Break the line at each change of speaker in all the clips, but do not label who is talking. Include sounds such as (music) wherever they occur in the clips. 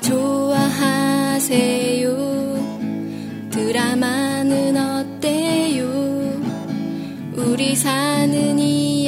좋아하세요? 드라마는 어때요? 우리 사는 이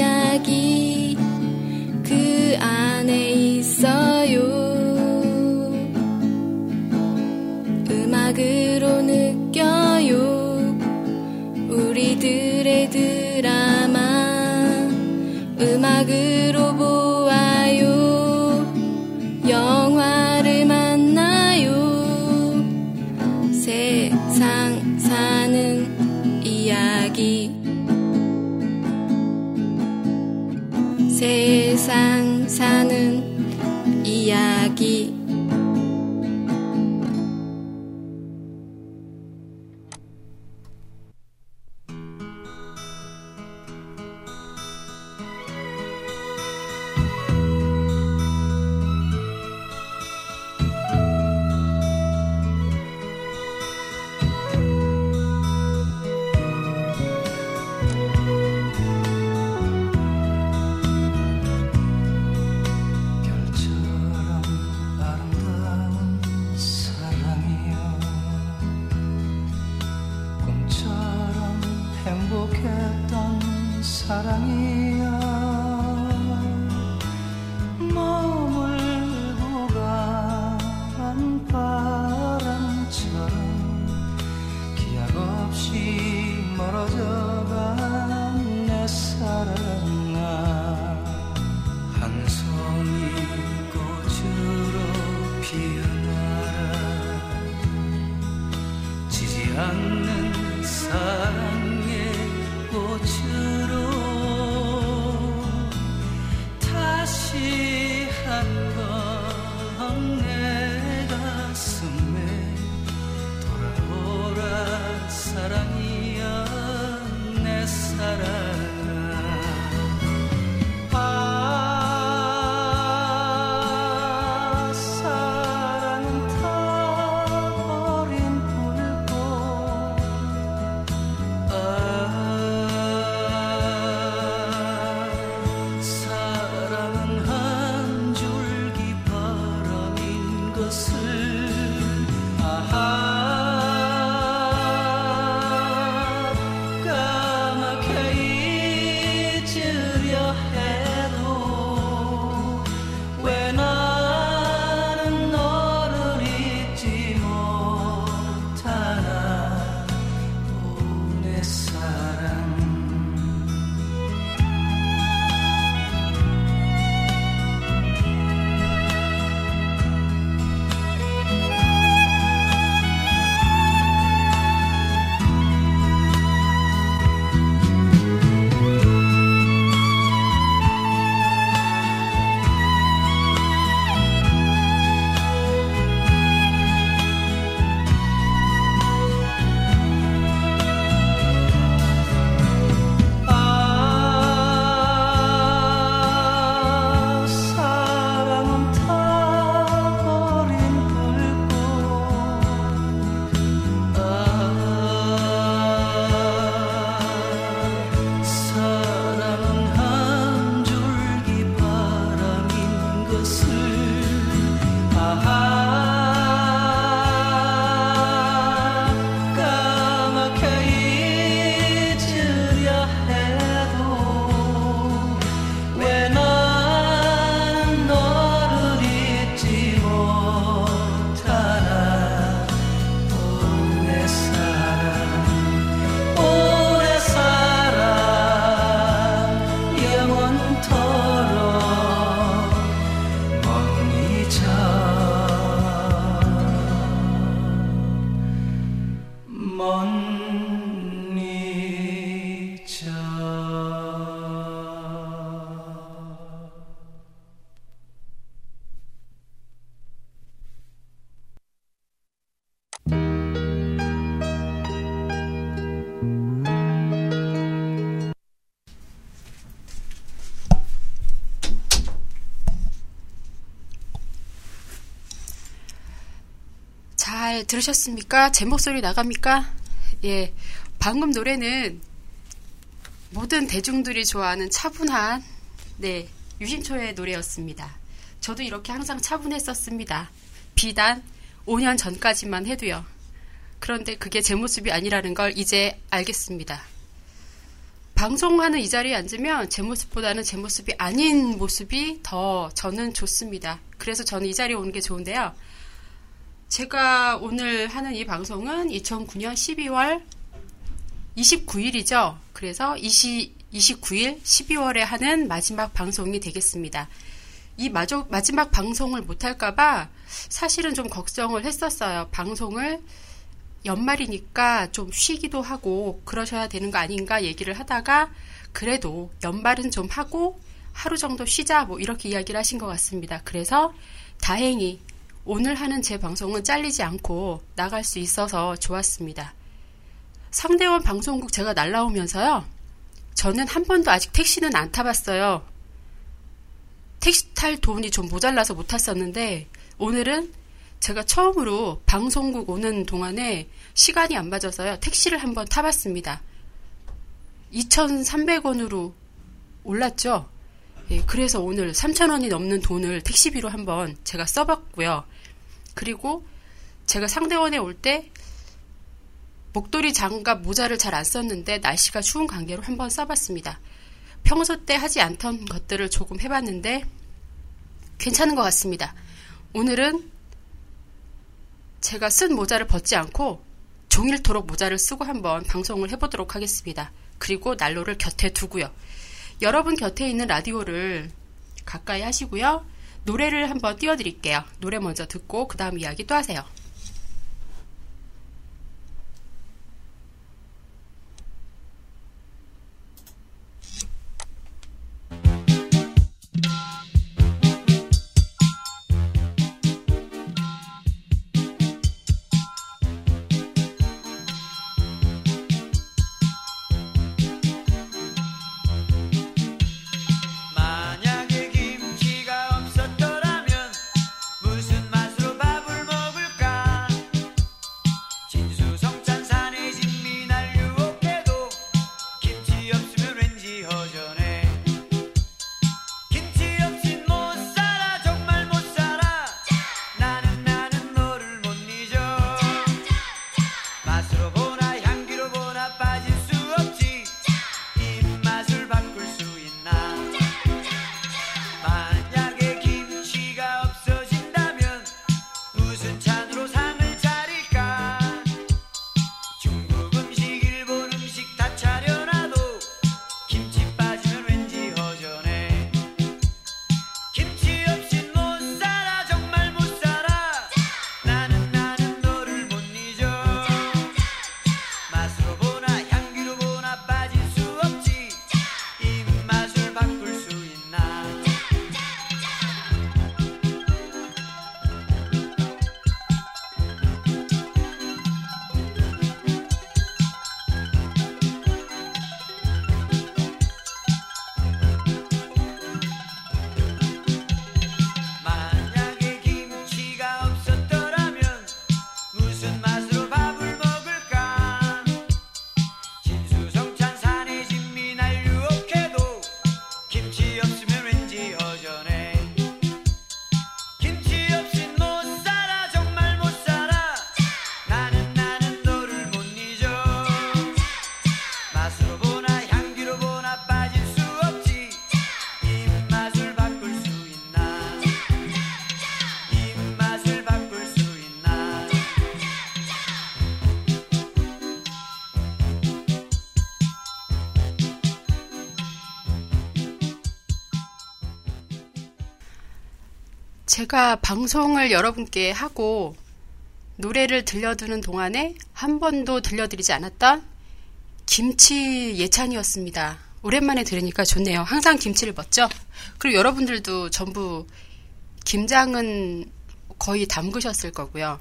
들으셨습니까? 제 목소리 나갑니까? 예. 방금 노래는 모든 대중들이 좋아하는 차분한 네, 유신초의 노래였습니다. 저도 이렇게 항상 차분했었습니다. 비단 5년 전까지만 해도요. 그런데 그게 제 모습이 아니라는 걸 이제 알겠습니다. 방송하는 이 자리에 앉으면 제 모습보다는 제 모습이 아닌 모습이 더 저는 좋습니다. 그래서 저는 이 자리에 오는 게 좋은데요. 제가 오늘 하는 이 방송은 2009년 12월 29일이죠. 그래서 20, 29일 12월에 하는 마지막 방송이 되겠습니다. 이 마저, 마지막 방송을 못할까봐 사실은 좀 걱정을 했었어요. 방송을 연말이니까 좀 쉬기도 하고 그러셔야 되는 거 아닌가 얘기를 하다가 그래도 연말은 좀 하고 하루 정도 쉬자 뭐 이렇게 이야기를 하신 것 같습니다. 그래서 다행히 오늘 하는 제 방송은 잘리지 않고 나갈 수 있어서 좋았습니다. 상대원 방송국 제가 날라오면서요. 저는 한 번도 아직 택시는 안 타봤어요. 택시 탈 돈이 좀 모자라서 못 탔었는데 오늘은 제가 처음으로 방송국 오는 동안에 시간이 안 맞아서요. 택시를 한번 타봤습니다. 2,300원으로 올랐죠? 예, 그래서 오늘 3,000원이 넘는 돈을 택시비로 한번 제가 써봤고요. 그리고 제가 상대원에 올 때 목도리 장갑 모자를 잘 안 썼는데 날씨가 추운 관계로 한번 써봤습니다. 평소 때 하지 않던 것들을 조금 해봤는데 괜찮은 것 같습니다. 오늘은 제가 쓴 모자를 벗지 않고 종일토록 모자를 쓰고 한번 방송을 해보도록 하겠습니다. 그리고 난로를 곁에 두고요. 여러분 곁에 있는 라디오를 가까이 하시고요. 노래를 한번 띄워드릴게요. 노래 먼저 듣고 그 다음 이야기 또 하세요. 제가 방송을 여러분께 하고 노래를 들려드는 동안에 한 번도 들려드리지 않았던 김치 예찬이었습니다. 오랜만에 들으니까 좋네요. 항상 김치를 먹죠? 그리고 여러분들도 전부 김장은 거의 담그셨을 거고요.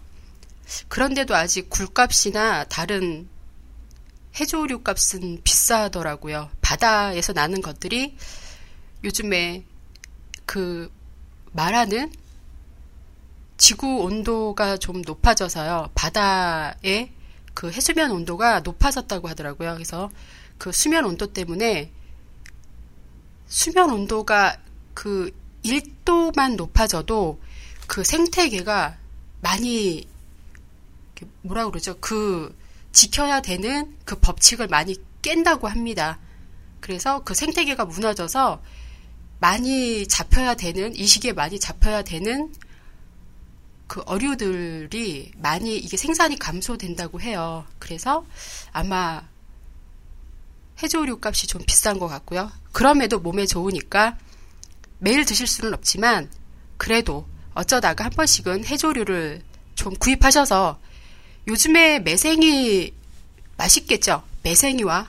그런데도 아직 굴값이나 다른 해조류 값은 비싸더라고요. 바다에서 나는 것들이 요즘에 그 말하는 지구 온도가 좀 높아져서요. 바다의 그 해수면 온도가 높아졌다고 하더라고요. 그래서 그 수면 온도 때문에 수면 온도가 그 1도만 높아져도 그 생태계가 많이 뭐라 그러죠? 그 지켜야 되는 그 법칙을 많이 깬다고 합니다. 그래서 그 생태계가 무너져서 많이 잡혀야 되는 이 시기에 많이 잡혀야 되는 그 어류들이 많이 이게 생산이 감소된다고 해요. 그래서 아마 해조류 값이 좀 비싼 것 같고요. 그럼에도 몸에 좋으니까 매일 드실 수는 없지만 그래도 어쩌다가 한 번씩은 해조류를 좀 구입하셔서 요즘에 매생이 맛있겠죠? 매생이와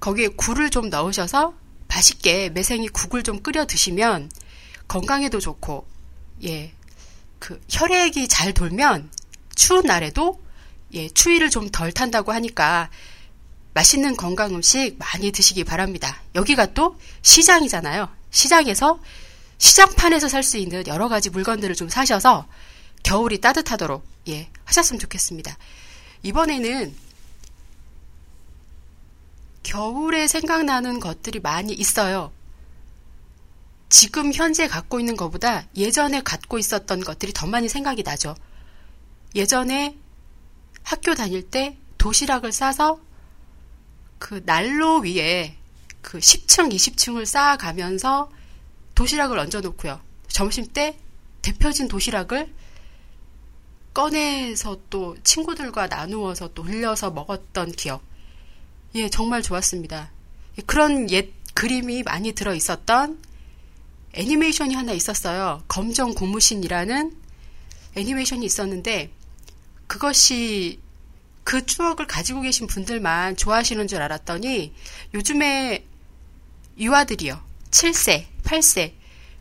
거기에 굴을 좀 넣으셔서 맛있게 매생이 국을 좀 끓여 드시면 건강에도 좋고 예. 그 혈액이 잘 돌면 추운 날에도 예, 추위를 좀 덜 탄다고 하니까 맛있는 건강 음식 많이 드시기 바랍니다. 여기가 또 시장이잖아요. 시장에서 시장판에서 살 수 있는 여러 가지 물건들을 좀 사셔서 겨울이 따뜻하도록 예, 하셨으면 좋겠습니다. 이번에는 겨울에 생각나는 것들이 많이 있어요. 지금 현재 갖고 있는 것보다 예전에 갖고 있었던 것들이 더 많이 생각이 나죠. 예전에 학교 다닐 때 도시락을 싸서 그 난로 위에 그 10층, 20층을 쌓아가면서 도시락을 얹어놓고요. 점심 때 데펴진 도시락을 꺼내서 또 친구들과 나누어서 또 흘려서 먹었던 기억. 예, 정말 좋았습니다. 그런 옛 그림이 많이 들어 있었던 애니메이션이 하나 있었어요. 검정 고무신이라는 애니메이션이 있었는데 그것이 그 추억을 가지고 계신 분들만 좋아하시는 줄 알았더니 요즘에 유아들이요. 7세, 8세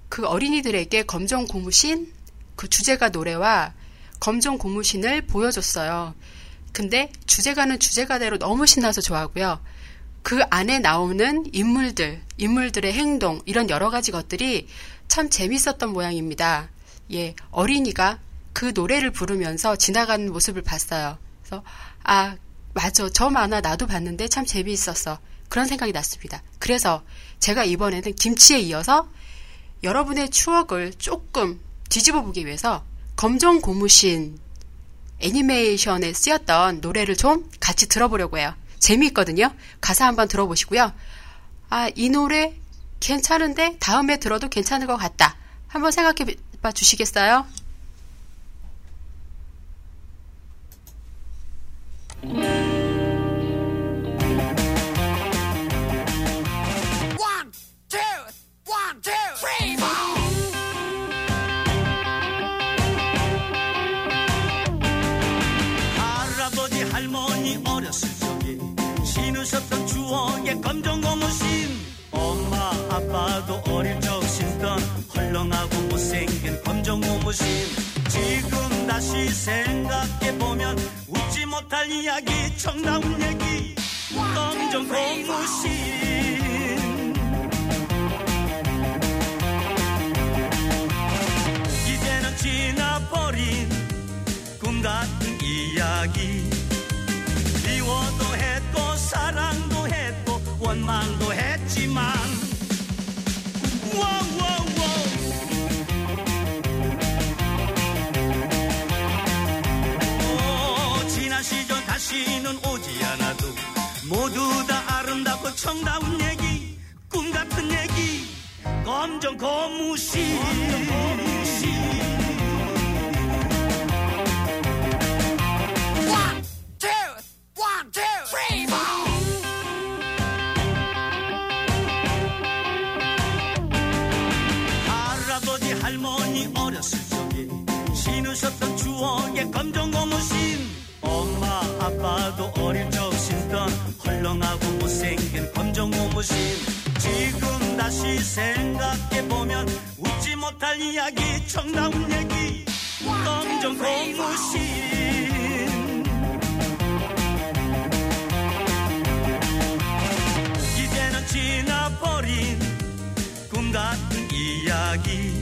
그 어린이들에게 검정 고무신 그 주제가 노래와 검정 고무신을 보여줬어요. 근데 주제가는 주제가대로 너무 신나서 좋아하고요. 그 안에 나오는 인물들, 인물들의 행동, 이런 여러 가지 것들이 참 재밌었던 모양입니다. 예, 어린이가 그 노래를 부르면서 지나가는 모습을 봤어요. 그래서, 아, 맞아. 저 만화 나도 봤는데 참 재미있었어. 그런 생각이 났습니다. 그래서 제가 이번에는 김치에 이어서 여러분의 추억을 조금 뒤집어 보기 위해서 검정 고무신 애니메이션에 쓰였던 노래를 좀 같이 들어보려고 해요. 재미있거든요. 가사 한번 들어보시고요. 아, 이 노래 괜찮은데 다음에 들어도 괜찮을 것 같다. 한번 생각해 봐 주시겠어요?
One,
추억의 검정 고무신. 엄마 아빠도 어릴 적 신던 헐렁하고 못생긴 검정 고무신. 지금 다시 생각해보면 웃지 못할 이야기 정다운 얘기. 검정 고무신. 이제는 지나버린 꿈 같은 이야기. 미워도 했고 했고 원망도 했지만. 지난 시절 다시는 오지 않아도 모두 다 아름답고 청다운 얘기 꿈 같은 얘기 검정 고무신.
One,
추억의 검정 고무신. 엄마 아빠도 어릴 적 신던 헐렁하고 못생긴 검정 고무신. 지금 다시 생각해보면 웃지 못할 이야기 정다운 얘기. 검정 고무신. 이제는 지나버린 꿈 같은 이야기.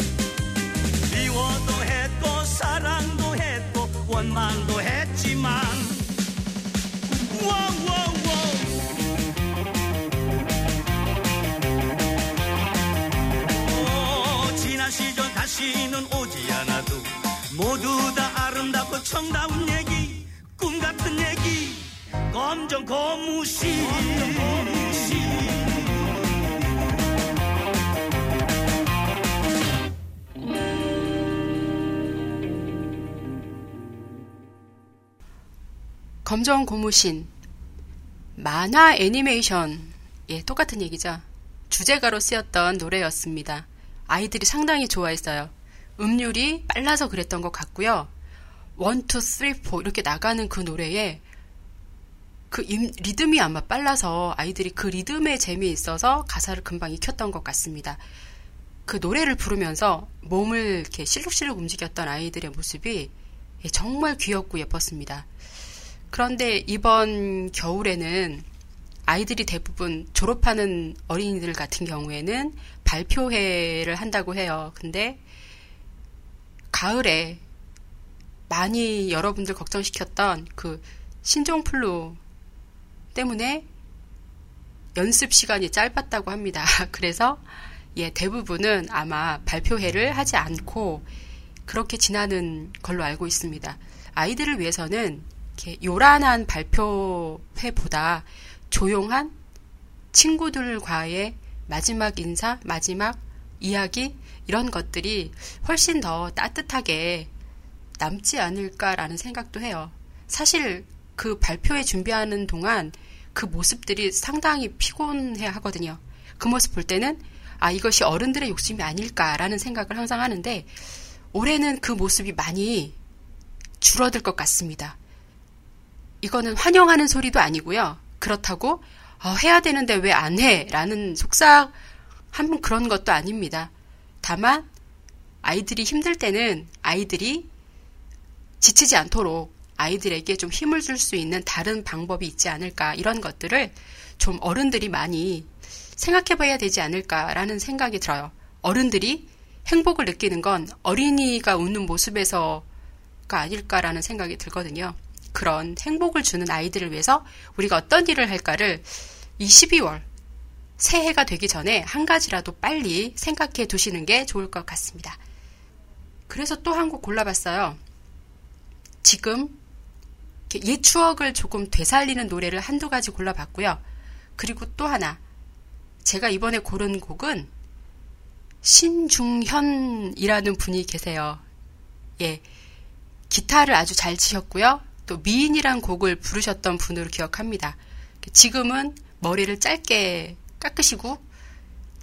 미워도 했고 했고 원망도 했지만. 오, 지난 시절 다시는 오지 않아도 모두 정다운 얘기 꿈 같은 얘기 검정 고무신.
검정 고무신 만화 애니메이션 예 똑같은 얘기죠 주제가로 쓰였던 노래였습니다 아이들이 상당히 좋아했어요 음률이 빨라서 그랬던 것 같고요 one, two, three, four 이렇게 나가는 그 노래에 그 임- 리듬이 아마 빨라서 아이들이 그 리듬에 재미있어서 가사를 금방 익혔던 것 같습니다. 그 노래를 부르면서 몸을 이렇게 실룩실룩 움직였던 아이들의 모습이 예, 정말 귀엽고 예뻤습니다. 그런데 이번 겨울에는 아이들이 대부분 졸업하는 어린이들 같은 경우에는 발표회를 한다고 해요. 근데 가을에 많이 여러분들 걱정시켰던 그 신종플루 때문에 연습 시간이 짧았다고 합니다. (laughs) 그래서 예, 대부분은 아마 발표회를 하지 않고 그렇게 지나는 걸로 알고 있습니다. 아이들을 위해서는 이렇게 요란한 발표회보다 조용한 친구들과의 마지막 인사, 마지막 이야기 이런 것들이 훨씬 더 따뜻하게 남지 않을까라는 생각도 해요. 사실 그 발표회 준비하는 동안 그 모습들이 상당히 피곤해 하거든요. 그 모습 볼 때는 아, 이것이 어른들의 욕심이 아닐까라는 생각을 항상 하는데 올해는 그 모습이 많이 줄어들 것 같습니다. 이거는 환영하는 소리도 아니고요. 그렇다고 어, 해야 되는데 왜 안 해? 라는 속삭한 그런 것도 아닙니다. 다만 아이들이 힘들 때는 아이들이 지치지 않도록 아이들에게 좀 힘을 줄 수 있는 다른 방법이 있지 않을까 이런 것들을 좀 어른들이 많이 생각해 봐야 되지 않을까라는 생각이 들어요. 어른들이 행복을 느끼는 건 어린이가 웃는 모습에서가 아닐까라는 생각이 들거든요. 그런 행복을 주는 아이들을 위해서 우리가 어떤 일을 할까를 이 12월 새해가 되기 전에 한 가지라도 빨리 생각해 두시는 게 좋을 것 같습니다. 그래서 또 한 곡 골라봤어요. 지금 옛 추억을 조금 되살리는 노래를 한두 가지 골라봤고요. 그리고 또 하나. 제가 이번에 고른 곡은 신중현이라는 분이 계세요. 예. 기타를 아주 잘 치셨고요. 또 미인이란 곡을 부르셨던 분으로 기억합니다. 지금은 머리를 짧게 깎으시고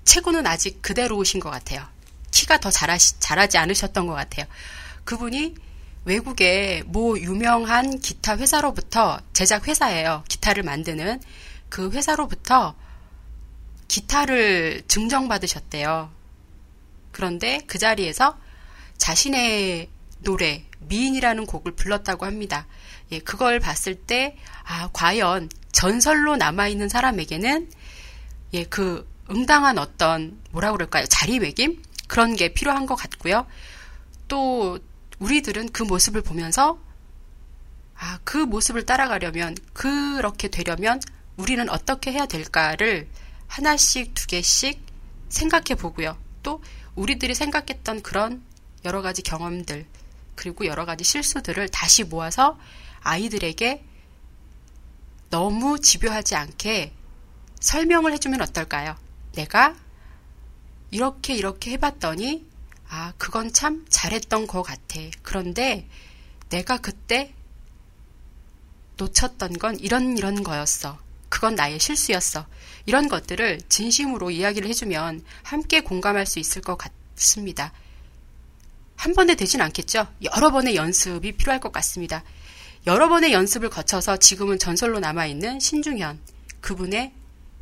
체구는 아직 그대로 오신 것 같아요. 키가 더 잘하시, 잘하지 않으셨던 것 같아요. 그분이 외국의 모 유명한 기타 회사로부터 제작 회사예요. 기타를 만드는 그 회사로부터 기타를 증정받으셨대요. 그런데 그 자리에서 자신의 노래 미인이라는 곡을 불렀다고 합니다. 예, 그걸 봤을 때 아, 과연 전설로 남아 있는 사람에게는 예, 그 응당한 어떤 뭐라 그럴까요? 자리매김 그런 게 필요한 것 같고요. 또 우리들은 그 모습을 보면서 아, 그 모습을 따라가려면 그렇게 되려면 우리는 어떻게 해야 될까를 하나씩 두 개씩 생각해 보고요. 또 우리들이 생각했던 그런 여러 가지 경험들 그리고 여러 가지 실수들을 다시 모아서 아이들에게 너무 집요하지 않게 설명을 해주면 어떨까요? 내가 이렇게 이렇게 해봤더니 아 그건 참 잘했던 것 같아. 그런데 내가 그때 놓쳤던 건 이런 이런 거였어. 그건 나의 실수였어. 이런 것들을 진심으로 이야기를 해주면 함께 공감할 수 있을 것 같습니다. 한 번에 되진 않겠죠? 여러 번의 연습이 필요할 것 같습니다. 여러 번의 연습을 거쳐서 지금은 전설로 남아있는 신중현, 그분의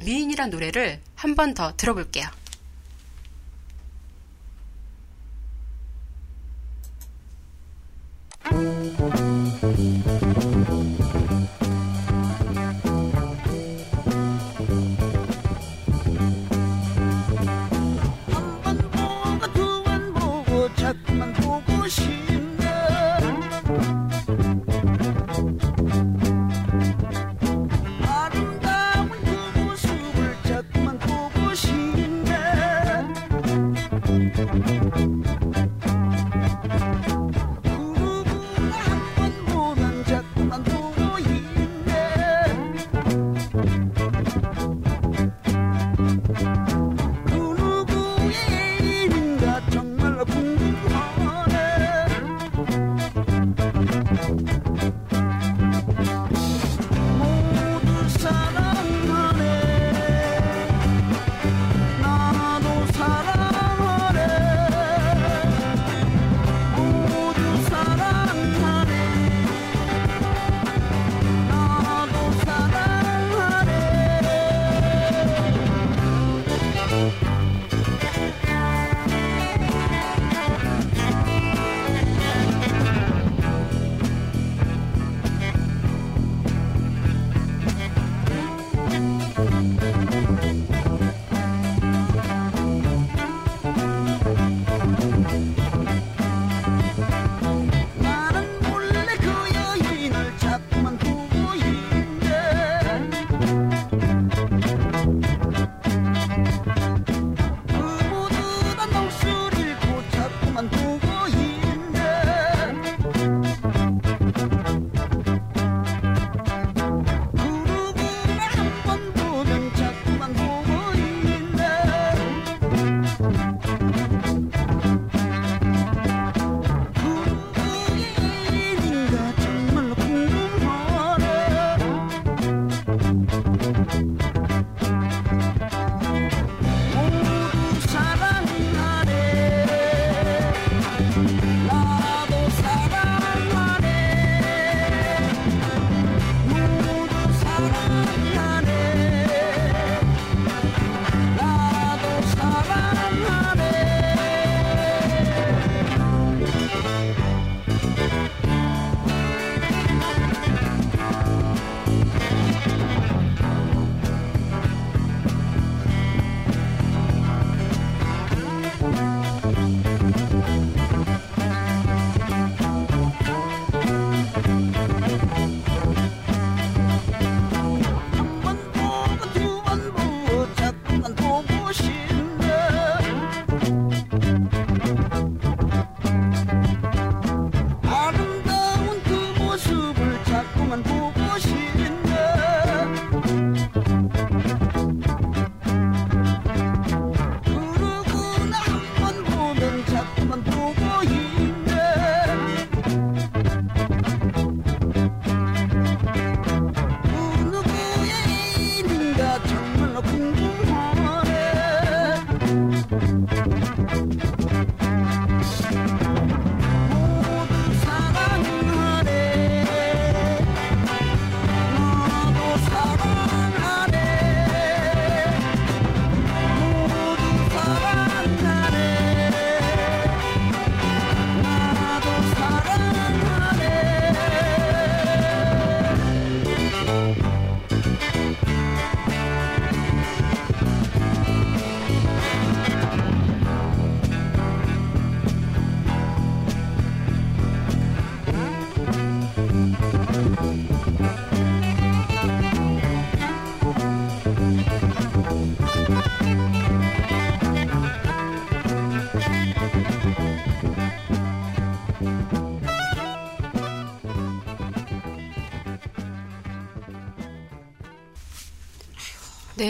미인이란 노래를 한 번 더 들어볼게요.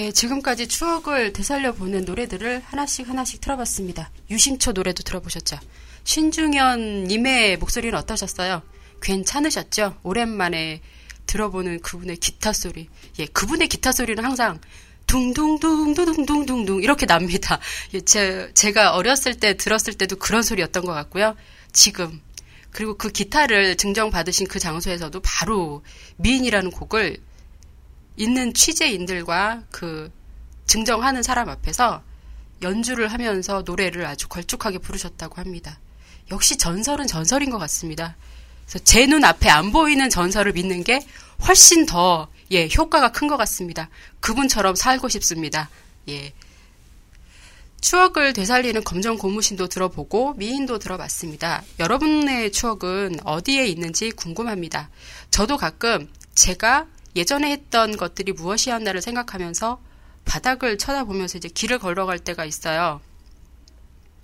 네,
지금까지 추억을 되살려 보는 노래들을 하나씩 하나씩 틀어봤습니다. 유심초 노래도 들어보셨죠? 신중현 님의 목소리는 어떠셨어요? 괜찮으셨죠? 오랜만에 들어보는 그분의 기타 소리. 예, 그분의 기타 소리는 항상 둥둥둥둥둥둥둥 이렇게 납니다. 예, 제, 제가 어렸을 때 들었을 때도 그런 소리였던 것 같고요. 지금 그리고 그 기타를 증정받으신 그 장소에서도 바로 미인이라는 곡을 있는 취재인들과 그 증정하는 사람 앞에서 연주를 하면서 노래를 아주 걸쭉하게 부르셨다고 합니다. 역시 전설은 전설인 것 같습니다. 그래서 제 눈 앞에 안 보이는 전설을 믿는 게 훨씬 더 예, 효과가 큰 것 같습니다. 그분처럼 살고 싶습니다. 예. 추억을 되살리는 검정 고무신도 들어보고 미인도 들어봤습니다. 여러분의 추억은 어디에 있는지 궁금합니다. 저도 가끔 제가 예전에 했던 것들이 무엇이었나를 생각하면서 바닥을 쳐다보면서 이제 길을 걸어갈 때가 있어요.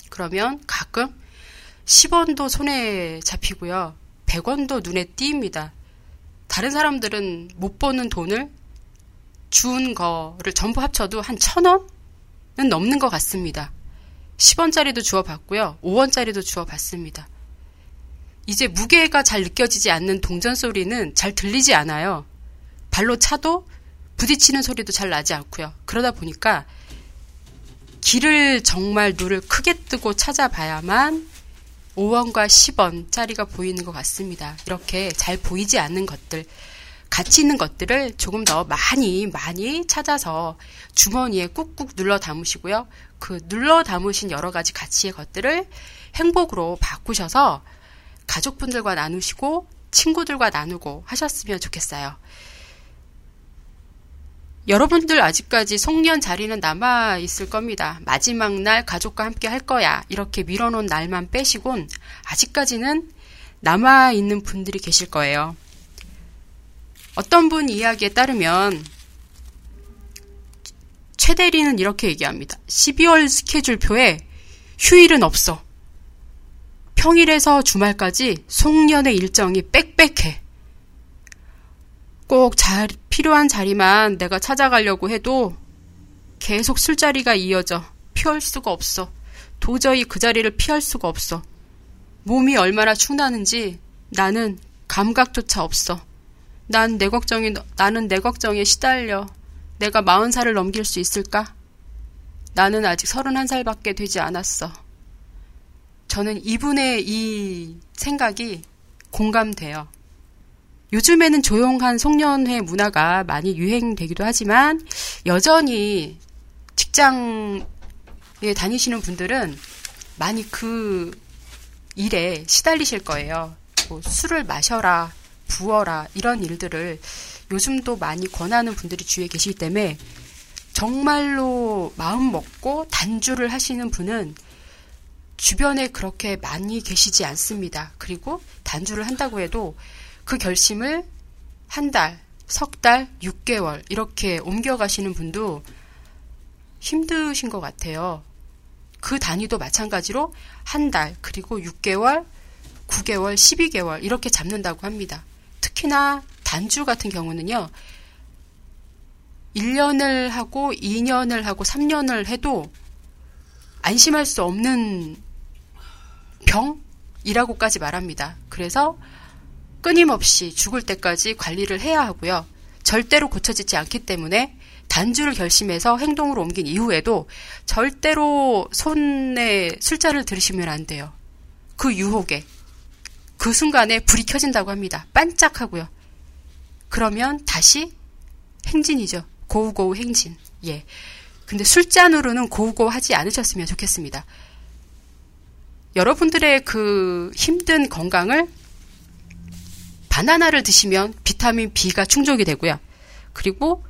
그러면 가끔 10원도 손에 잡히고요. 100원도 눈에 띄입니다. 다른 사람들은 못 버는 돈을 준 거를 전부 합쳐도 한천 원은 넘는 것 같습니다. 10원짜리도 주워 봤고요. 5원짜리도 주워 봤습니다. 이제 무게가 잘 느껴지지 않는 동전 소리는 잘 들리지 않아요. 발로 차도 부딪히는 소리도 잘 나지 않고요. 그러다 보니까 길을 정말 눈을 크게 뜨고 찾아봐야만 5원과 10원 짜리가 보이는 것 같습니다. 이렇게 잘 보이지 않는 것들, 가치 있는 것들을 조금 더 많이 많이 찾아서 주머니에 꾹꾹 눌러 담으시고요. 그 눌러 담으신 여러 가지 가치의 것들을 행복으로 바꾸셔서 가족분들과 나누시고 친구들과 나누고 하셨으면 좋겠어요. 여러분들 아직까지 송년 자리는 남아 있을 겁니다. 마지막 날 가족과 함께 할 거야. 이렇게 밀어놓은 날만 빼시곤 아직까지는 남아 있는 분들이 계실 거예요. 어떤 분 이야기에 따르면 최 대리는 이렇게 얘기합니다. 12월 스케줄표에 휴일은 없어. 평일에서 주말까지 송년의 일정이 빽빽해. 꼭 자, 필요한 자리만 내가 찾아가려고 해도 계속 술자리가 이어져 피할 수가 없어. 도저히 그 자리를 피할 수가 없어. 몸이 얼마나 축나는지 나는 감각조차 없어. 난 내 걱정이 나는 내 걱정에 시달려. 내가 마흔 살을 넘길 수 있을까? 나는 아직 서른한 살밖에 되지 않았어. 저는 이분의 이 생각이 공감돼요. 요즘에는 조용한 송년회 문화가 많이 유행되기도 하지만 여전히 직장에 다니시는 분들은 많이 그 일에 시달리실 거예요. 뭐 술을 마셔라, 부어라 이런 일들을 요즘도 많이 권하는 분들이 주위에 계시기 때문에 정말로 마음 먹고 단주를 하시는 분은 주변에 그렇게 많이 계시지 않습니다. 그리고 단주를 한다고 해도 그 결심을 한 달, 석 달, 6개월 이렇게 옮겨가시는 분도 힘드신 것 같아요. 그 단위도 마찬가지로 한 달, 그리고 6개월, 9개월, 12개월 이렇게 잡는다고 합니다. 특히나 단주 같은 경우는요. 1년을 하고 2년을 하고 3년을 해도 안심할 수 없는 병이라고까지 말합니다. 그래서 끊임없이 죽을 때까지 관리를 해야 하고요. 절대로 고쳐지지 않기 때문에 단주를 결심해서 행동으로 옮긴 이후에도 절대로 손에 술자를 들이시면 안 돼요. 그 유혹에. 그 순간에 불이 켜진다고 합니다. 반짝하고요. 그러면 다시 행진이죠. 고우고우 행진. 예. 근데 술잔으로는 고우고우 하지 않으셨으면 좋겠습니다. 여러분들의 그 힘든 건강을 바나나를 드시면 비타민 B가 충족이 되고요. 그리고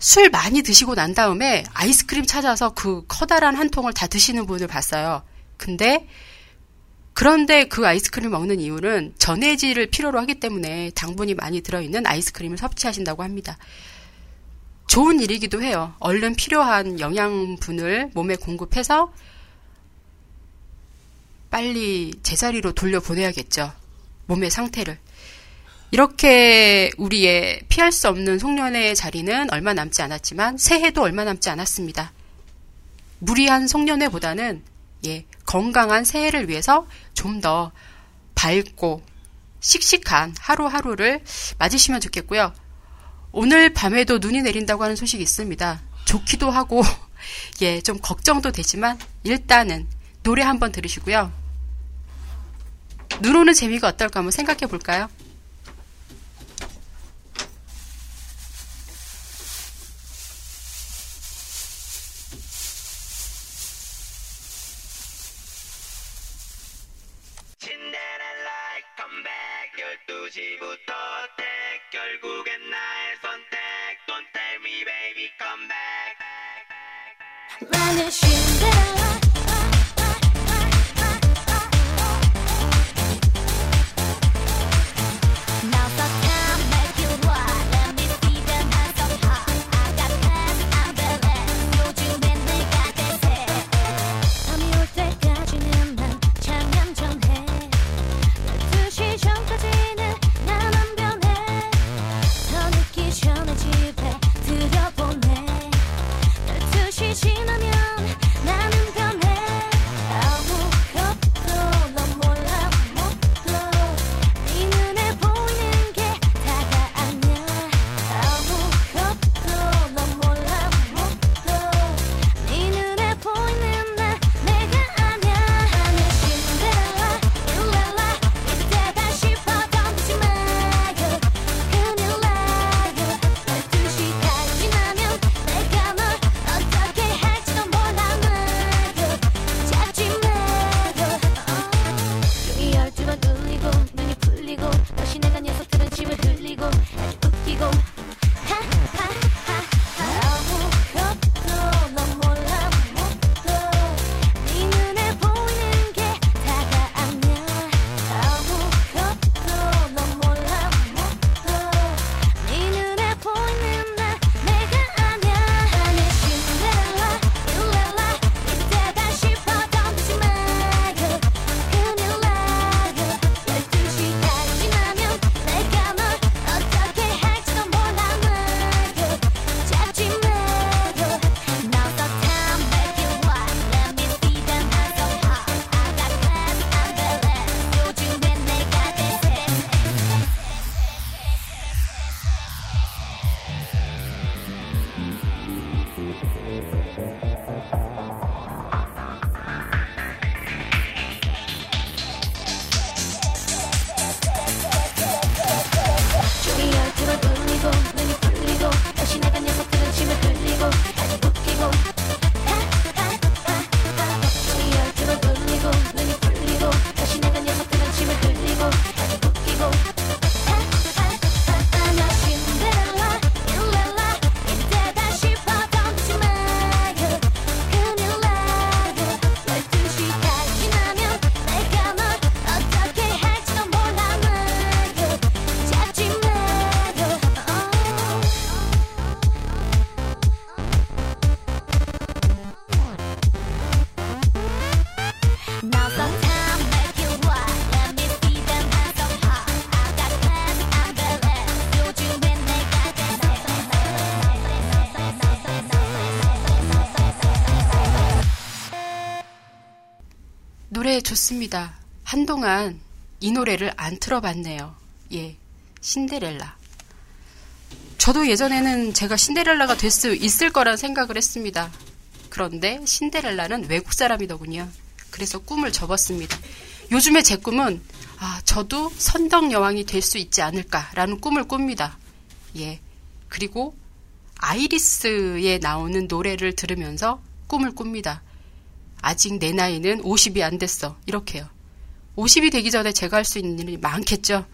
술 많이 드시고 난 다음에 아이스크림 찾아서 그 커다란 한 통을 다 드시는 분을 봤어요. 근데 그런데 그 아이스크림 먹는 이유는 전해질을 필요로 하기 때문에 당분이 많이 들어있는 아이스크림을 섭취하신다고 합니다. 좋은 일이기도 해요. 얼른 필요한 영양분을 몸에 공급해서 빨리 제자리로 돌려보내야겠죠. 몸의 상태를. 이렇게 우리의 피할 수 없는 송년회의 자리는 얼마 남지 않았지만 새해도 얼마 남지 않았습니다. 무리한 송년회보다는 예, 건강한 새해를 위해서 좀 더 밝고 씩씩한 하루하루를 맞으시면 좋겠고요. 오늘 밤에도 눈이 내린다고 하는 소식이 있습니다. 좋기도 하고, (laughs) 예, 좀 걱정도 되지만, 일단은 노래 한번 들으시고요. 눈 오는 재미가 어떨까 한번 생각해
볼까요?
노래 좋습니다. 한동안 이 노래를 안 틀어봤네요. 예. 신데렐라. 저도 예전에는 제가 신데렐라가 될 수 있을 거란 생각을 했습니다. 그런데 신데렐라는 외국 사람이더군요. 그래서 꿈을 접었습니다. 요즘에 제 꿈은 아, 저도 선덕 여왕이 될 수 있지 않을까라는 꿈을 꿉니다. 예. 그리고 아이리스에 나오는 노래를 들으면서 꿈을 꿉니다. 아직 내 나이는 50이 안 됐어. 이렇게요. 50이 되기 전에 제가 할 수 있는 일이 많겠죠.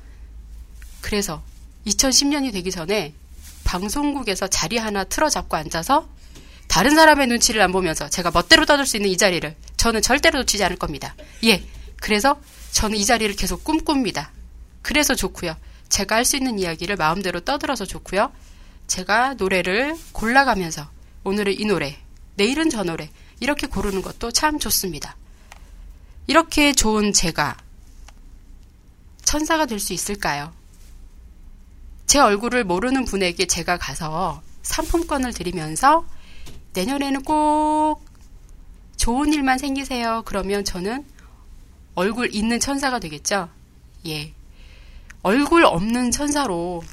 그래서 2010년이 되기 전에 방송국에서 자리 하나 틀어잡고 앉아서 다른 사람의 눈치를 안 보면서 제가 멋대로 떠들 수 있는 이 자리를 저는 절대로 놓치지 않을 겁니다. 예. 그래서 저는 이 자리를 계속 꿈꿉니다. 그래서 좋고요. 제가 할 수 있는 이야기를 마음대로 떠들어서 좋고요. 제가 노래를 골라가면서 오늘은 이 노래, 내일은 저 노래 이렇게 고르는 것도 참 좋습니다. 이렇게 좋은 제가 천사가 될 수 있을까요? 제 얼굴을 모르는 분에게 제가 가서 상품권을 드리면서 내년에는 꼭 좋은 일만 생기세요. 그러면 저는 얼굴 있는 천사가 되겠죠? 예. 얼굴 없는 천사로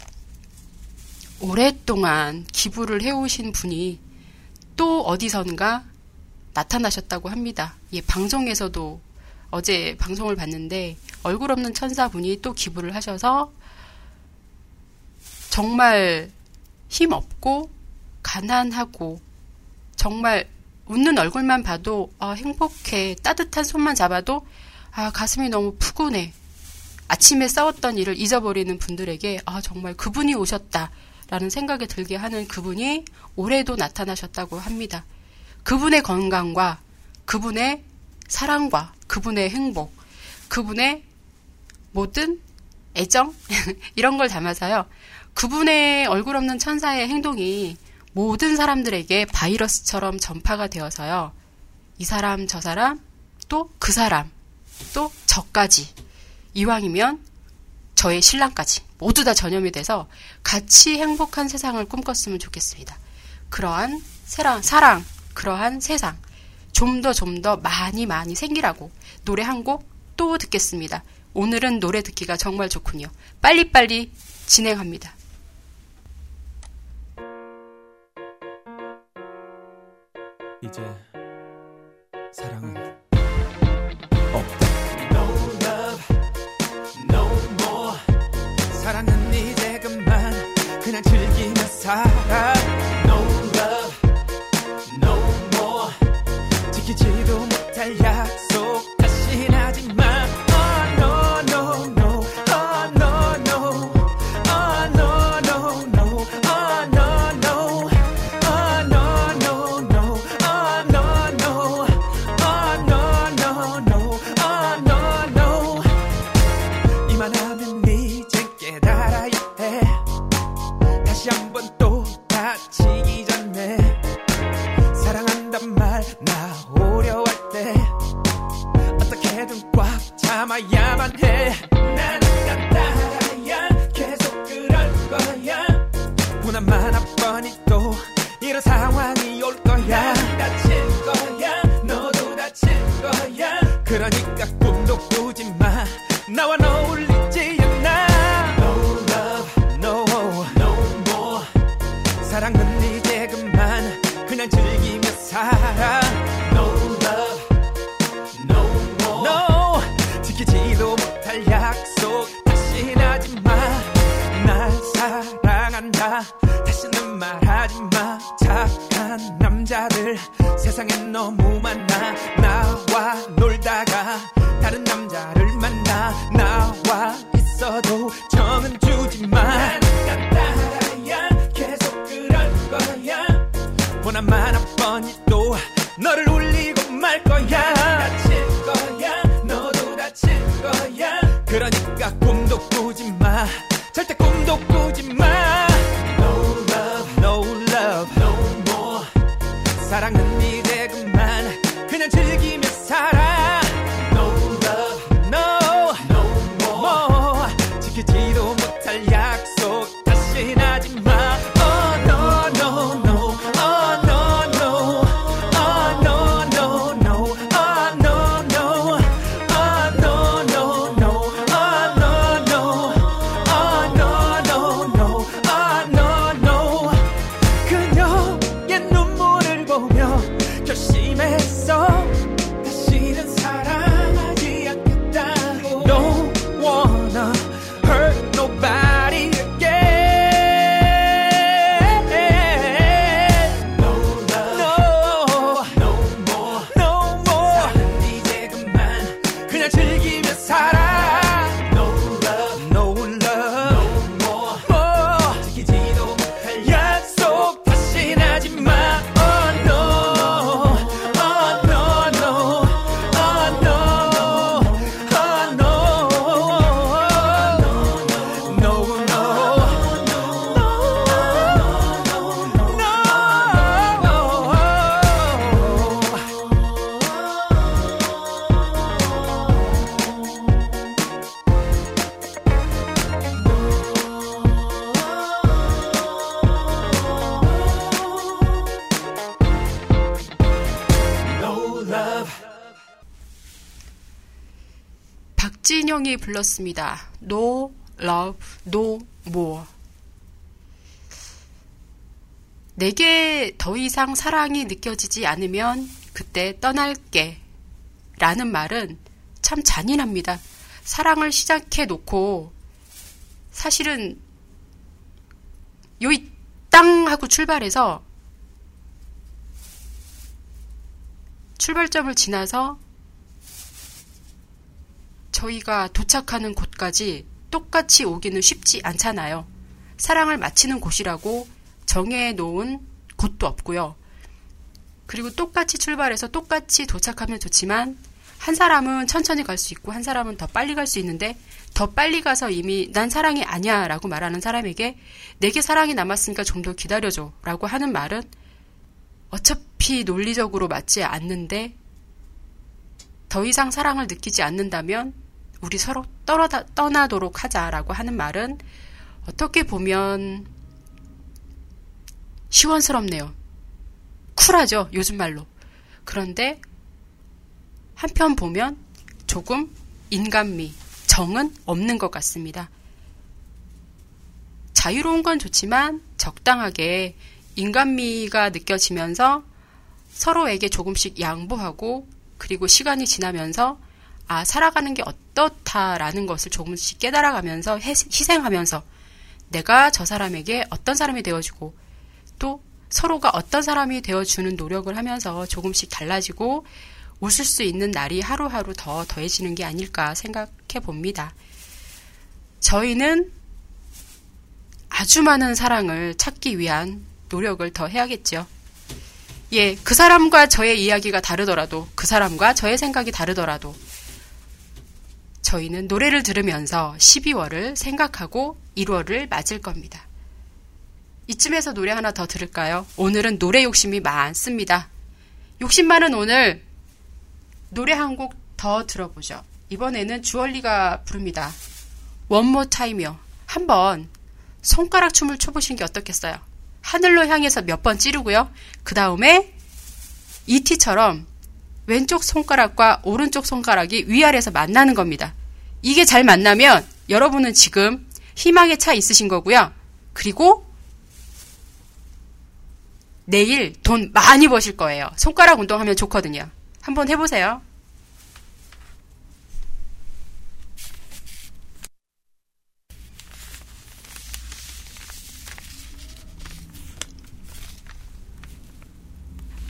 오랫동안 기부를 해오신 분이 또 어디선가 나타나셨다고 합니다. 예, 방송에서도 어제 방송을 봤는데 얼굴 없는 천사분이 또 기부를 하셔서 정말 힘 없고 가난하고 정말 웃는 얼굴만 봐도 아, 행복해 따뜻한 손만 잡아도 아 가슴이 너무 푸근해 아침에 싸웠던 일을 잊어버리는 분들에게 아 정말 그분이 오셨다라는 생각이 들게 하는 그분이 올해도 나타나셨다고 합니다. 그분의 건강과 그분의 사랑과 그분의 행복, 그분의 모든 애정 (laughs) 이런 걸 담아서요. 그분의 얼굴 없는 천사의 행동이 모든 사람들에게 바이러스처럼 전파가 되어서요. 이 사람 저 사람 또 그 사람 또 저까지 이왕이면 저의 신랑까지 모두 다 전염이 돼서 같이 행복한 세상을 꿈꿨으면 좋겠습니다. 그러한 사랑, 사랑 그러한 세상 좀 더 좀 더 많이 많이 생기라고 노래 한 곡 또 듣겠습니다. 오늘은 노래 듣기가 정말 좋군요. 빨리빨리 진행합니다.
이제 사랑은 없다.
박진영이 불렀습니다. No love, no more. 내게 더 이상 사랑이 느껴지지 않으면 그때 떠날게. 라는 말은 참 잔인합니다. 사랑을 시작해 놓고 사실은 요이 땅 하고 출발해서 출발점을 지나서 저희가 도착하는 곳까지 똑같이 오기는 쉽지 않잖아요. 사랑을 마치는 곳이라고 정해 놓은 곳도 없고요. 그리고 똑같이 출발해서 똑같이 도착하면 좋지만 한 사람은 천천히 갈 수 있고 한 사람은 더 빨리 갈 수 있는데 더 빨리 가서 이미 난 사랑이 아니야 라고 말하는 사람에게 내게 사랑이 남았으니까 좀 더 기다려줘 라고 하는 말은 어차피 논리적으로 맞지 않는데 더 이상 사랑을 느끼지 않는다면 우리 서로 떨어다, 떠나도록 하자라고 하는 말은 어떻게 보면 시원스럽네요. 쿨하죠, 요즘 말로. 그런데 한편 보면 조금 인간미, 정은 없는 것 같습니다. 자유로운 건 좋지만 적당하게 인간미가 느껴지면서 서로에게 조금씩 양보하고 그리고 시간이 지나면서 아, 살아가는 게 어떻다라는 것을 조금씩 깨달아가면서 해- 희생하면서 내가 저 사람에게 어떤 사람이 되어주고 또 서로가 어떤 사람이 되어주는 노력을 하면서 조금씩 달라지고 웃을 수 있는 날이 하루하루 더 더해지는 게 아닐까 생각해 봅니다. 저희는 아주 많은 사랑을 찾기 위한 노력을 더 해야겠죠. 예, 그 사람과 저의 이야기가 다르더라도, 그 사람과 저의 생각이 다르더라도, 저희는 노래를 들으면서 12월을 생각하고 1월을 맞을 겁니다. 이쯤에서 노래 하나 더 들을까요? 오늘은 노래 욕심이 많습니다. 욕심 많은 오늘 노래 한 곡 더 들어보죠. 이번에는 주얼리가 부릅니다. 원모 타임이요. 한번 손가락 춤을 춰보시는 게 어떻겠어요? 하늘로 향해서 몇 번 찌르고요. 그 다음에 이티처럼 왼쪽 손가락과 오른쪽 손가락이 위아래에서 만나는 겁니다. 이게 잘 만나면 여러분은 지금 희망의 차 있으신 거고요. 그리고 내일 돈 많이 버실 거예요. 손가락 운동하면 좋거든요. 한번 해보세요.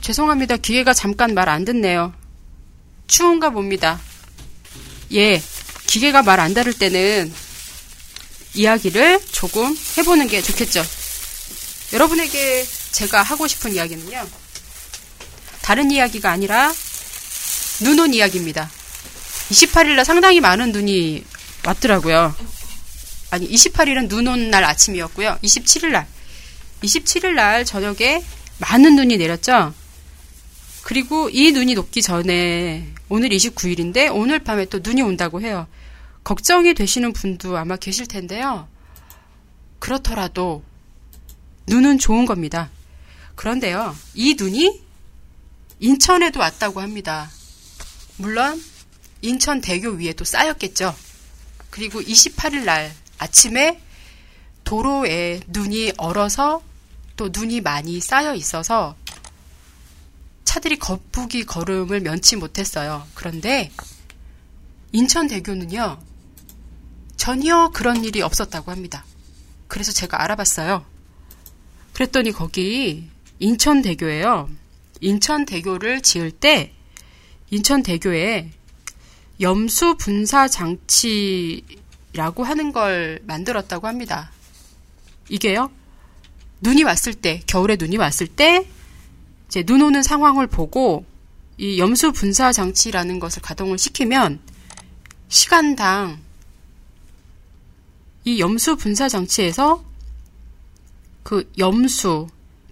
죄송합니다. 기계가 잠깐 말 안 듣네요. 추운가 봅니다. 예, 기계가 말안 들을 때는 이야기를 조금 해보는 게 좋겠죠. 여러분에게 제가 하고 싶은 이야기는요. 다른 이야기가 아니라 눈 온 이야기입니다. 28일날 상당히 많은 눈이 왔더라고요. 아니, 28일은 눈 온 날 아침이었고요. 27일날. 27일날 저녁에 많은 눈이 내렸죠. 그리고 이 눈이 녹기 전에 오늘 29일인데 오늘 밤에 또 눈이 온다고 해요. 걱정이 되시는 분도 아마 계실 텐데요. 그렇더라도 눈은 좋은 겁니다. 그런데요, 이 눈이 인천에도 왔다고 합니다. 물론 인천 대교 위에도 쌓였겠죠. 그리고 28일 날 아침에 도로에 눈이 얼어서 또 눈이 많이 쌓여 있어서 차들이 거북이 걸음을 면치 못했어요. 그런데 인천대교는요, 전혀 그런 일이 없었다고 합니다. 그래서 제가 알아봤어요. 그랬더니 거기 인천대교에요. 인천대교를 지을 때 인천대교에 염수 분사 장치라고 하는 걸 만들었다고 합니다. 이게요. 눈이 왔을 때, 겨울에 눈이 왔을 때 이제 눈 오는 상황을 보고 이 염수 분사 장치라는 것을 가동을 시키면 시간당 이 염수 분사 장치에서 그 염수,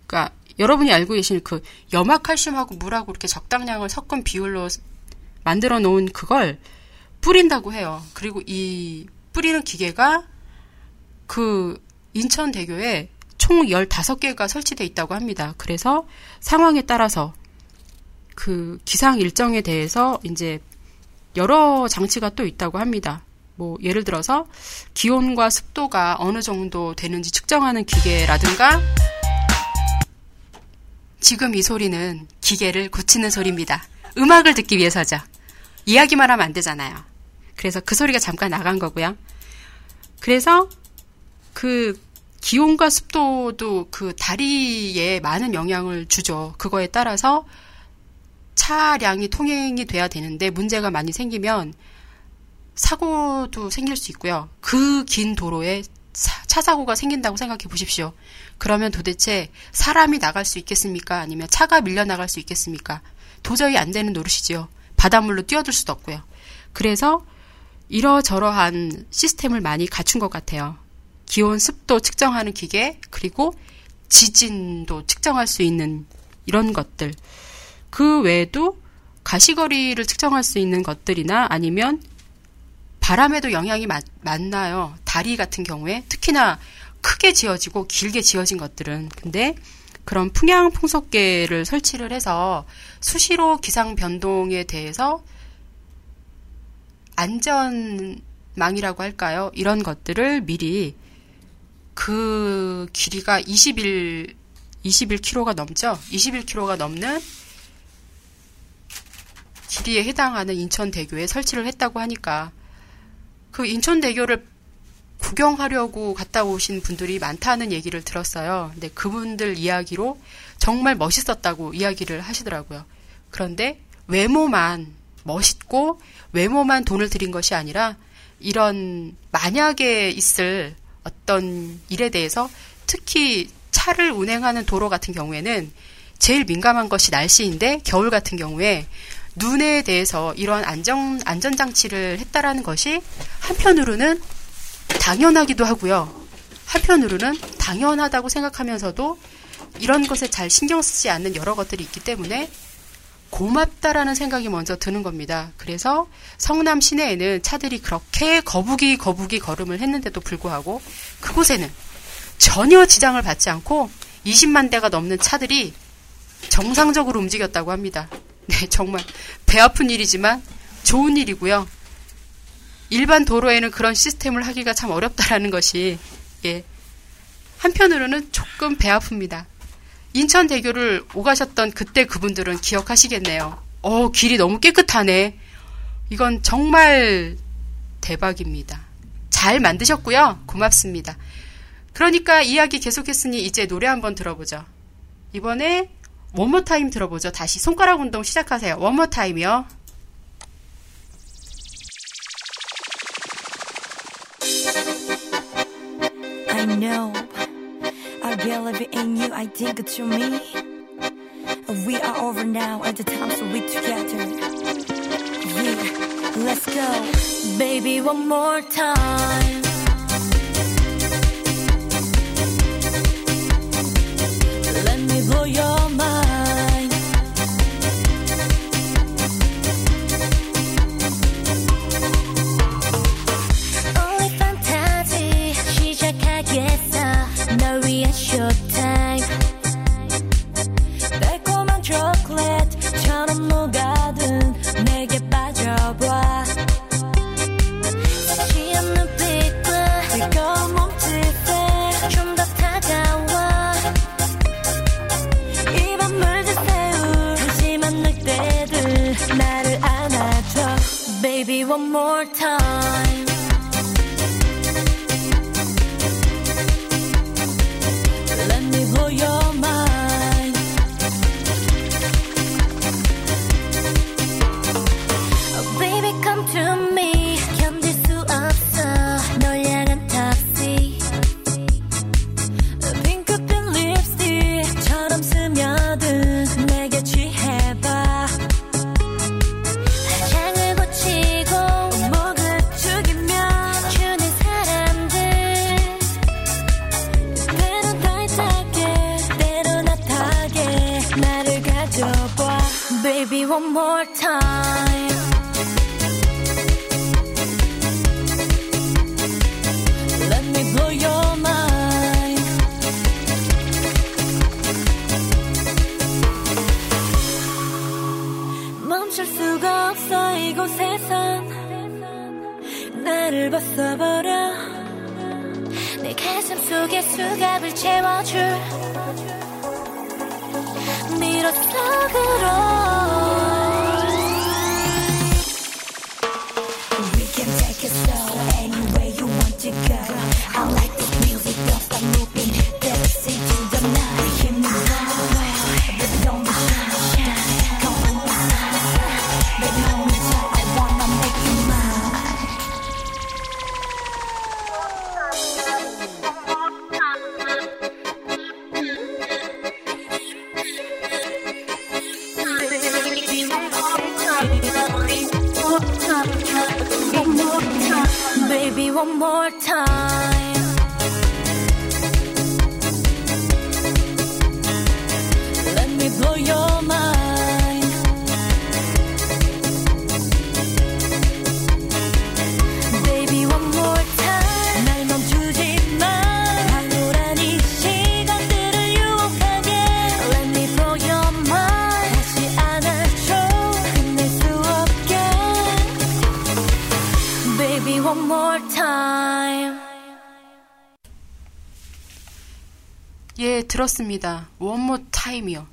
그러니까 여러분이 알고 계시는 그 염화칼슘하고 물하고 이렇게 적당량을 섞은 비율로 만들어 놓은 그걸 뿌린다고 해요. 그리고 이 뿌리는 기계가 그 인천대교에 총 15개가 설치되어 있다고 합니다. 그래서 상황에 따라서 그 기상 일정에 대해서 이제 여러 장치가 또 있다고 합니다. 뭐 예를 들어서 기온과 습도가 어느 정도 되는지 측정하는 기계라든가 지금 이 소리는 기계를 고치는 소리입니다. 음악을 듣기 위해서죠. 이야기만 하면 안 되잖아요. 그래서 그 소리가 잠깐 나간 거고요. 그래서 그 기온과 습도도 그 다리에 많은 영향을 주죠. 그거에 따라서 차량이 통행이 돼야 되는데 문제가 많이 생기면 사고도 생길 수 있고요. 그 긴 도로에 차, 차 사고가 생긴다고 생각해 보십시오. 그러면 도대체 사람이 나갈 수 있겠습니까? 아니면 차가 밀려 나갈 수 있겠습니까? 도저히 안 되는 노릇이지요. 바닷물로 뛰어들 수도 없고요. 그래서 이러저러한 시스템을 많이 갖춘 것 같아요. 기온, 습도 측정하는 기계, 그리고 지진도 측정할 수 있는 이런 것들. 그 외에도 가시거리를 측정할 수 있는 것들이나 아니면 바람에도 영향이 많, 많나요. 다리 같은 경우에 특히나 크게 지어지고 길게 지어진 것들은 근데 그런 풍향 풍속계를 설치를 해서 수시로 기상 변동에 대해서 안전망이라고 할까요? 이런 것들을 미리 그 길이가 21 21km가 넘죠. 21km가 넘는 길이에 해당하는 인천 대교에 설치를 했다고 하니까 그 인천대교를 구경하려고 갔다 오신 분들이 많다는 얘기를 들었어요. 근데 그분들 이야기로 정말 멋있었다고 이야기를 하시더라고요. 그런데 외모만 멋있고 외모만 돈을 들인 것이 아니라 이런 만약에 있을 어떤 일에 대해서 특히 차를 운행하는 도로 같은 경우에는 제일 민감한 것이 날씨인데 겨울 같은 경우에 눈에 대해서 이런 안전 안전 장치를 했다라는 것이 한편으로는 당연하기도 하고요. 한편으로는 당연하다고 생각하면서도 이런 것에 잘 신경 쓰지 않는 여러 것들이 있기 때문에 고맙다라는 생각이 먼저 드는 겁니다. 그래서 성남 시내에는 차들이 그렇게 거북이 거북이 걸음을 했는데도 불구하고 그곳에는 전혀 지장을 받지 않고 20만 대가 넘는 차들이 정상적으로 움직였다고 합니다. 네, 정말 배 아픈 일이지만 좋은 일이고요. 일반 도로에는 그런 시스템을 하기가 참 어렵다라는 것이 예. 한편으로는 조금 배 아픕니다. 인천대교를 오가셨던 그때 그분들은 기억하시겠네요. 어, 길이 너무 깨끗하네. 이건 정말 대박입니다. 잘 만드셨고요. 고맙습니다. 그러니까 이야기 계속했으니 이제 노래 한번 들어보죠. 이번에 원모 타임 들어보죠. 다시 손가락 운동 시작하세요. 원모 타임이요.
Blow your mind showtime. 달콤한 초콜릿처럼 녹아든 내게 빠져봐. 취한 눈빛과 뜨거운 몸짓에 좀 더 다가와. 입안 물든 새우 한심한 늑대들 나를 안아줘. Baby one more time
예, 들었습니다. 원모 타임이요.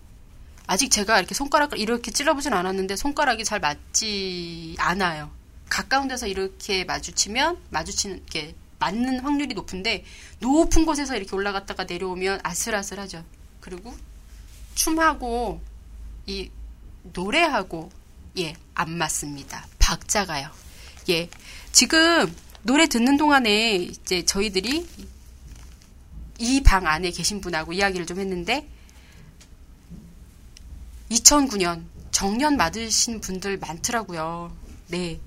아직 제가 이렇게 손가락을 이렇게 찔러보진 않았는데 손가락이 잘 맞지 않아요. 가까운 데서 이렇게 마주치면 마주치는 게 맞는 확률이 높은데 높은 곳에서 이렇게 올라갔다가 내려오면 아슬아슬하죠. 그리고 춤하고 이 노래하고 예, 안 맞습니다. 박자가요. 예. 지금 노래 듣는 동안에 이제 저희들이 이 방 안에 계신 분하고 이야기를 좀 했는데 2009년 정년 맞으신 분들 많더라고요. 네.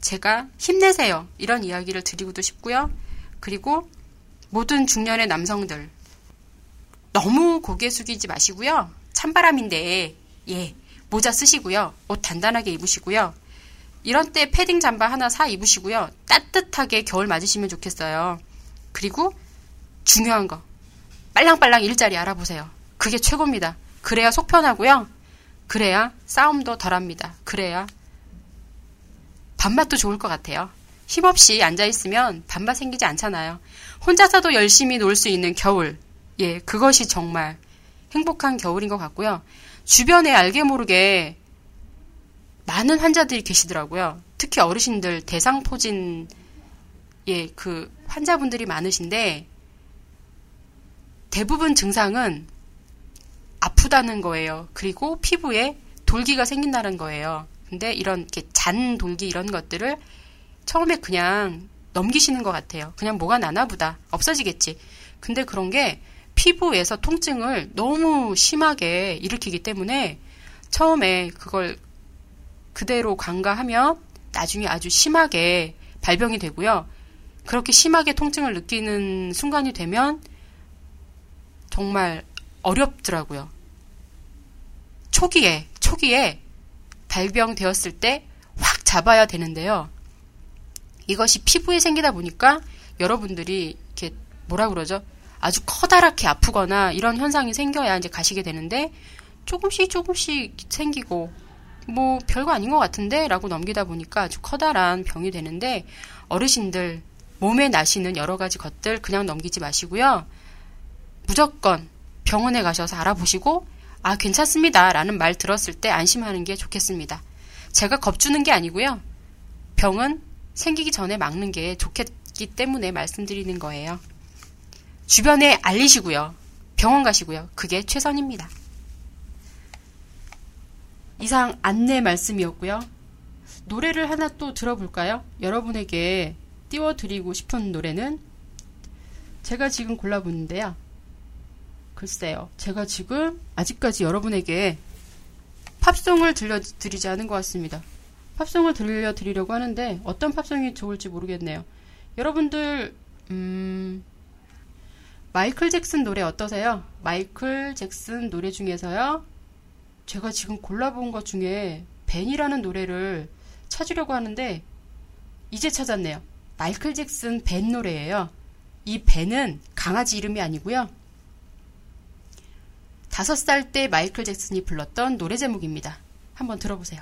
제가 힘내세요. 이런 이야기를 드리고도 싶고요. 그리고 모든 중년의 남성들 너무 고개 숙이지 마시고요. 찬바람인데 예. 모자 쓰시고요. 옷 단단하게 입으시고요. 이런 때 패딩 잠바 하나 사 입으시고요. 따뜻하게 겨울 맞으시면 좋겠어요. 그리고 중요한 거. 빨랑빨랑 일자리 알아보세요. 그게 최고입니다. 그래야 속 편하고요. 그래야 싸움도 덜 합니다. 그래야 밥맛도 좋을 것 같아요. 힘없이 앉아있으면 밥맛 생기지 않잖아요. 혼자서도 열심히 놀 수 있는 겨울. 예, 그것이 정말 행복한 겨울인 것 같고요. 주변에 알게 모르게 많은 환자들이 계시더라고요. 특히 어르신들 대상포진 예, 그 환자분들이 많으신데 대부분 증상은 아프다는 거예요. 그리고 피부에 돌기가 생긴다는 거예요. 근데 이런 이렇게 잔 돌기 이런 것들을 처음에 그냥 넘기시는 것 같아요. 그냥 뭐가 나나 보다. 없어지겠지. 근데 그런 게 피부에서 통증을 너무 심하게 일으키기 때문에 처음에 그걸 그대로 간과하면 나중에 아주 심하게 발병이 되고요. 그렇게 심하게 통증을 느끼는 순간이 되면 정말 어렵더라고요. 초기에, 초기에 발병되었을 때 확 잡아야 되는데요. 이것이 피부에 생기다 보니까 여러분들이 이렇게 뭐라 그러죠? 아주 커다랗게 아프거나 이런 현상이 생겨야 이제 가시게 되는데 조금씩 조금씩 생기고 뭐 별거 아닌 것 같은데 라고 넘기다 보니까 아주 커다란 병이 되는데 어르신들 몸에 나시는 여러 가지 것들 그냥 넘기지 마시고요. 무조건 병원에 가셔서 알아보시고 아 괜찮습니다 라는 말 들었을 때 안심하는 게 좋겠습니다. 제가 겁주는 게 아니고요. 병은 생기기 전에 막는 게 좋겠기 때문에 말씀드리는 거예요. 주변에 알리시고요. 병원 가시고요. 그게 최선입니다. 이상 안내 말씀이었고요. 노래를 하나 또 들어볼까요? 여러분에게 띄워드리고 싶은 노래는 제가 지금 골라보는데요. 글쎄요. 제가 지금 아직까지 여러분에게 팝송을 들려드리지 않은 것 같습니다. 팝송을 들려드리려고 하는데 어떤 팝송이 좋을지 모르겠네요. 여러분들 음, 마이클 잭슨 노래 어떠세요? 마이클 잭슨 노래 중에서요. 제가 지금 골라본 것 중에 벤이라는 노래를 찾으려고 하는데 이제 찾았네요. 마이클 잭슨 벤 노래예요. 이 벤은 강아지 이름이 아니고요. 다섯 살 때 마이클 잭슨이 불렀던 노래 제목입니다. 한번 들어보세요.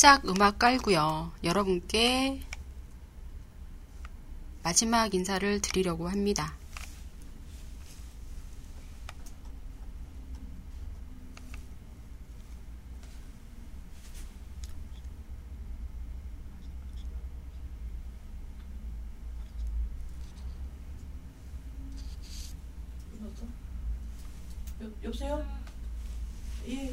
살짝 음악 깔고요. 여러분께 마지막 인사를 드리려고 합니다.
여보세요? 예.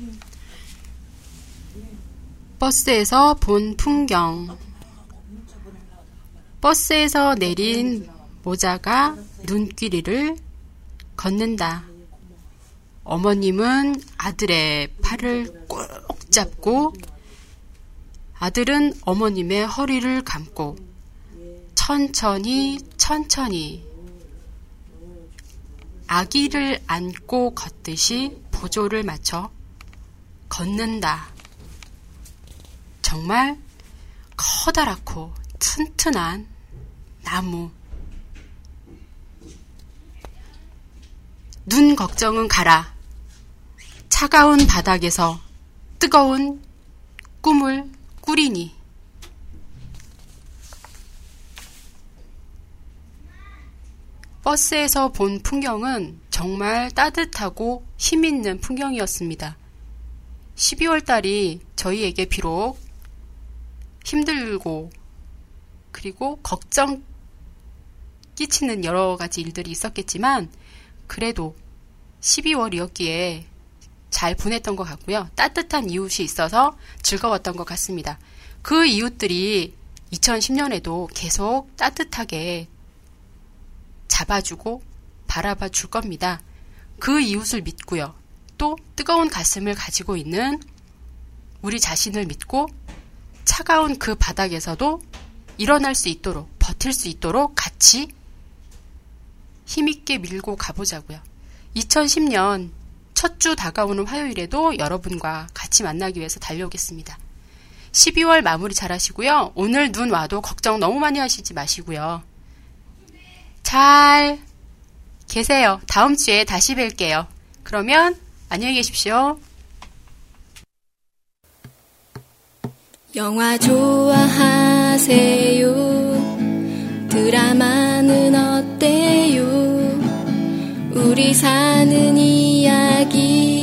버스에서 본 풍경. 버스에서 내린 모자가 눈길이를 걷는다. 어머님은 아들의 팔을 꼭 잡고 아들은 어머님의 허리를 감고 천천히 천천히 아기를 안고 걷듯이 보조를 맞춰 걷는다. 정말 커다랗고 튼튼한 나무. 눈 걱정은 가라. 차가운 바닥에서 뜨거운 꿈을 꾸리니. 버스에서 본 풍경은 정말 따뜻하고 힘있는 풍경이었습니다. 12월 달이 저희에게 비록 힘들고 그리고 걱정 끼치는 여러 가지 일들이 있었겠지만 그래도 12월이었기에 잘 보냈던 것 같고요. 따뜻한 이웃이 있어서 즐거웠던 것 같습니다. 그 이웃들이 2010년에도 계속 따뜻하게 잡아주고 바라봐 줄 겁니다. 그 이웃을 믿고요. 또 뜨거운 가슴을 가지고 있는 우리 자신을 믿고 차가운 그 바닥에서도 일어날 수 있도록, 버틸 수 있도록 같이 힘있게 밀고 가보자고요. 2010년 첫 주 다가오는 화요일에도 여러분과 같이 만나기 위해서 달려오겠습니다. 12월 마무리 잘 하시고요. 오늘 눈 와도 걱정 너무 많이 하시지 마시고요. 잘 계세요. 다음 주에 다시 뵐게요. 그러면 안녕히 계십시오.
영화 좋아하세요? 드라마는 어때요? 우리 사는 이야기